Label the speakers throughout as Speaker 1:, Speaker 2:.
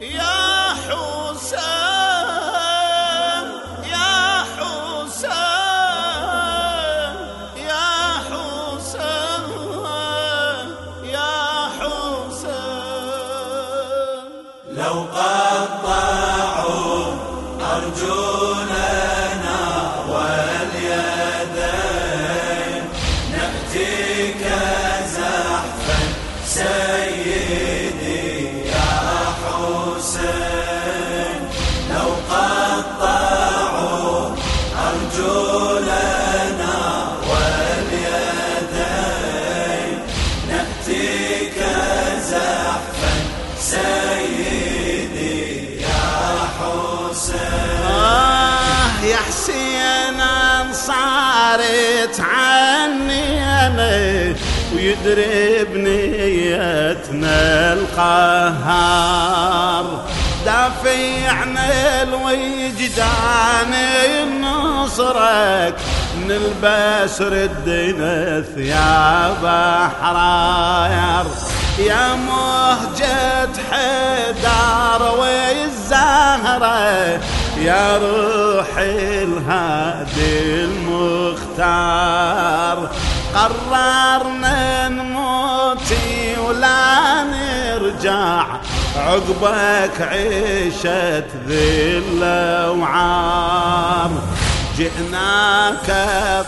Speaker 1: يا حسين يا يا يا
Speaker 2: لو قطعوا
Speaker 1: انصارت عني أنا ويدري بنيتنا القهار. دافعنا الوجدان نصرك نلبس ردنا ثياب حراير. يا مهجة حدار والزهرة يا روح الهادي المختار. قررنا نموتي ولا نرجع. عقبك عيشة ذل وعار جئناك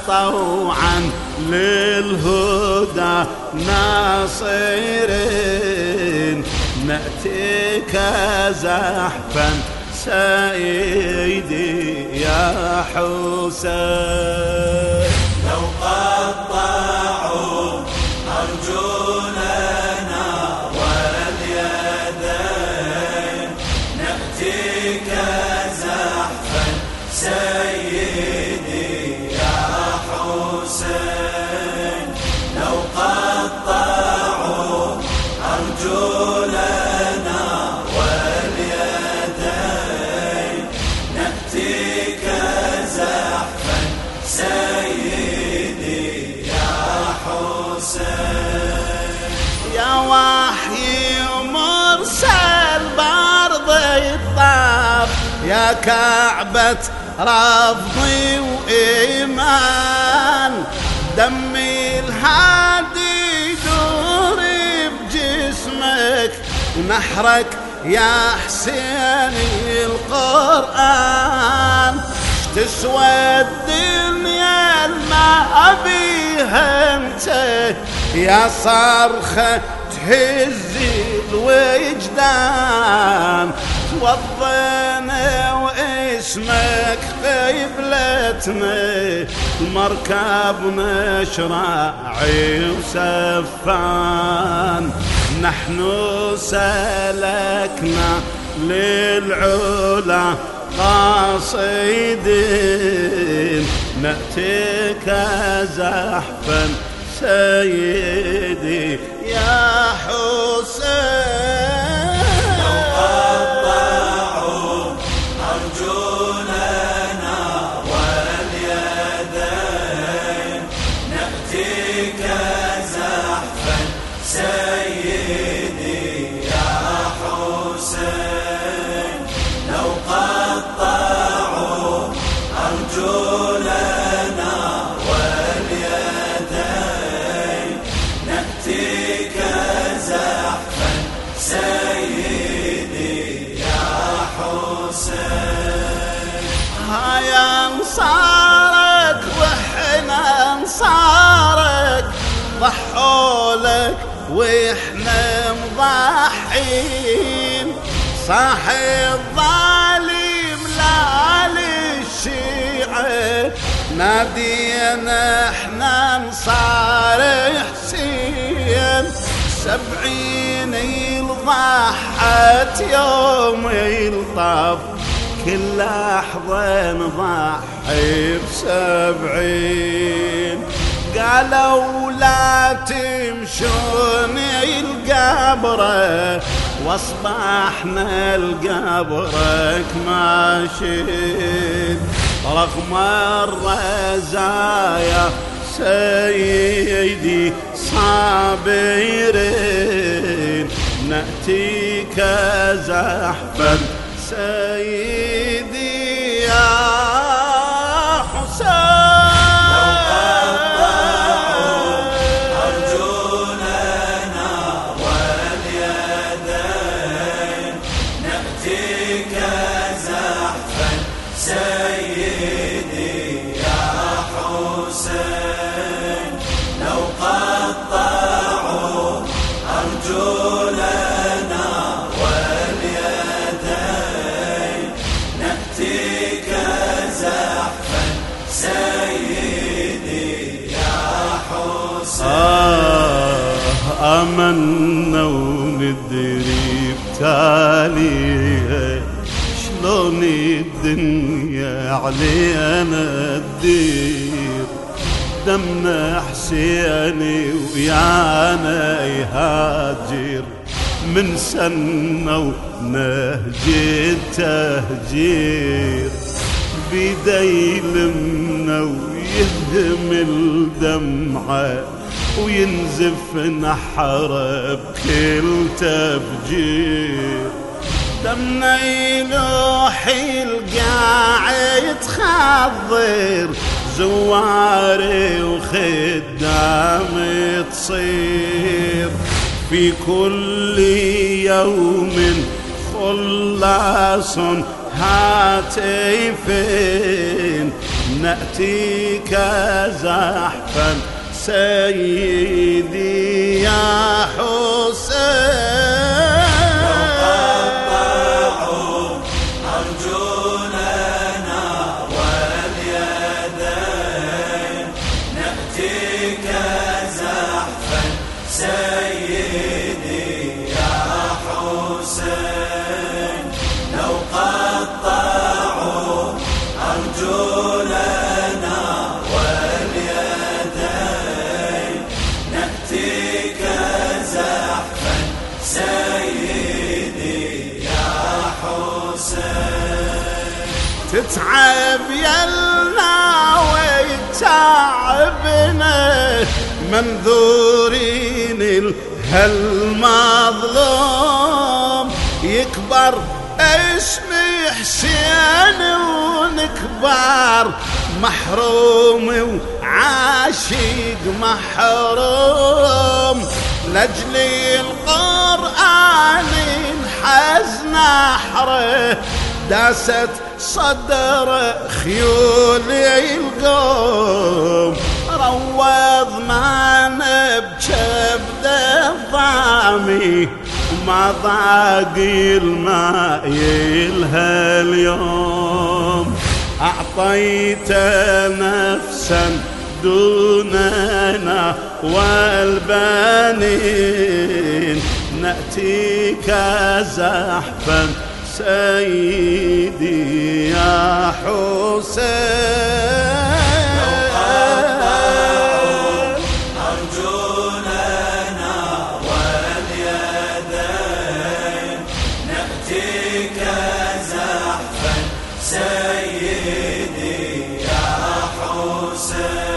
Speaker 1: طوعا للهدى ناصرين. نأتيك زحفا سيدي يا حسين.
Speaker 2: لو قطعوا أرجلنا واليدين نأتيك زحفا سيدي
Speaker 1: كعبة رفضي وإيمان. دمي الهادي يدور بجسمك ونحرك يا حسين القرآن. تسوى الدنيا ما أنت يا صرخة تهز واسمك قبلتنا المركب نشراعي وسفان. نحن سلكنا للعلا قاصدين. نأتيك زحفا سيدي يا حسين.
Speaker 2: نأتيك
Speaker 1: مضحين صاح الظالم لا للشيعة. نادينا إحنا أنصار حسين. سبعين ضحت يوم يلطف كل لحظة نضحي بسبعين. قالوا تمشون القبرة واصبحنا لقبرك ماشيين. رغم الرزايا سيدي صابرين. نأتيك زحفا سيدي. آمنا وندري بتالي شلون الدنيا علينا تدير؟ دمنا حسيني ويانا يهاجر. من سنة ونهج التهجير بيدي يلمنا ويهدم الدمعة. وينزف نحرة بكل تفجير دمنا يلوحي القاع يتخضر زواري وخدام تصير. في كل يوم خلاص هاتفين نأتيك زحفا سيدي تتعب يلنا ويتعبنا منذورين هالمظلوم يكبر اسم حسين ونكبر محروم وعاشق محروم. لأجل القرآن انحز نحره داست صدر خيول القوم. روض ما بكبد الضامي وما ضاق الماء يلها اليوم. أعطيت نفسا دوننا والبنين. نأتيك زحفا سيدي يا حسين.
Speaker 2: يا حسين.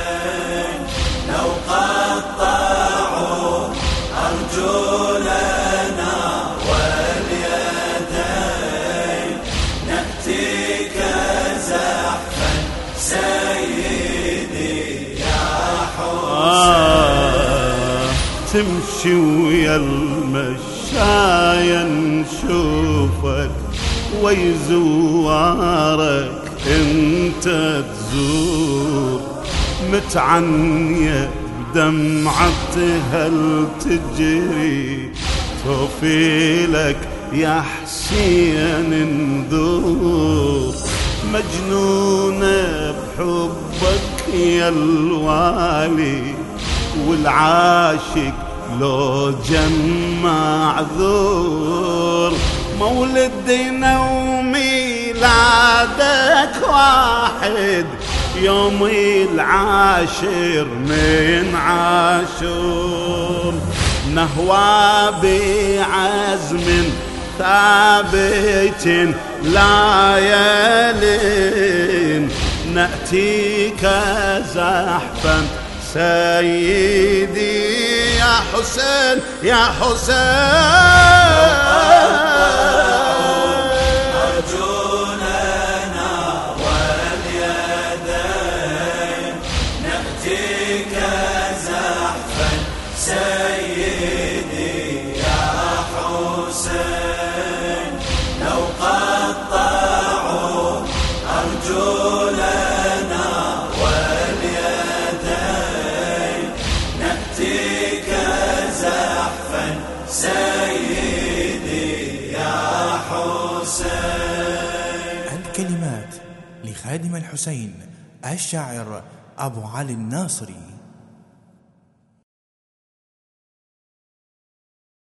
Speaker 2: لو قطعوا أرجلنا
Speaker 1: تمشي ويا المشاية نشوفك ويزوارك انت تزور. متعنية بدمعة هل تجري؟ توفيلك يا حسين نذور مجنونة بحبك يا الوالي والعاشق لو جمع ذور مولدنا وميلادك واحد يوم العاشر من عاشور. نهوى بعزم ثابت لا يلين نأتيك زحفا سيدي يا حسين يا حسين.
Speaker 3: الحسين الشاعر أبو علي الناصري.